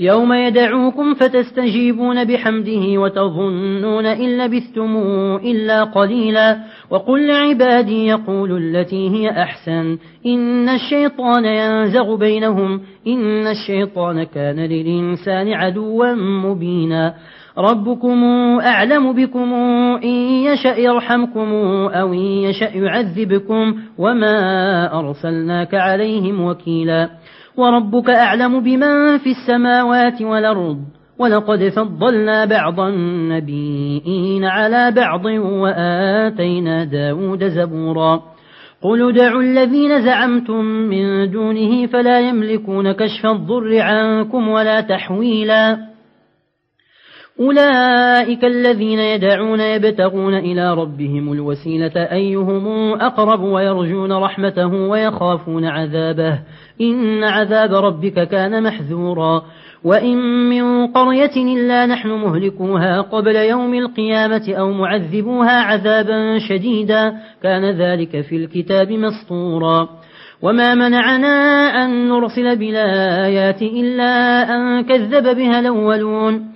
يوم يدعوكم فتستجيبون بحمده وتظنون إن لبثتم إلا قليلا وقل لعبادي يقول التي هي أحسن إن الشيطان ينزغ بينهم إن الشيطان كان للإنسان عدوا مبينا ربكم أعلم بكم إن يشأ يرحمكم أو إن يشأ يعذبكم وما أرسلناك عليهم وكيلا وربك أعلم بمن في السماوات والأرض ولقد فضلنا بعض النبيين على بعض وآتينا داود زبورا. قل دعوا الذين زعمتم من دونه فلا يملكون كشف الضر عنكم ولا تحويلا. أولئك الذين يدعون يبتغون إلى ربهم الوسيلة أيهم أقرب ويرجون رحمته ويخافون عذابه. إن عذاب ربك كان محذورا. وإن من قرية إلا نحن مهلكوها قبل يوم القيامة أو معذبوها عذابا شديدا كان ذلك في الكتاب مسطورا. وما منعنا أن نرسل بالآيات إلا أن كذب بها الأولون.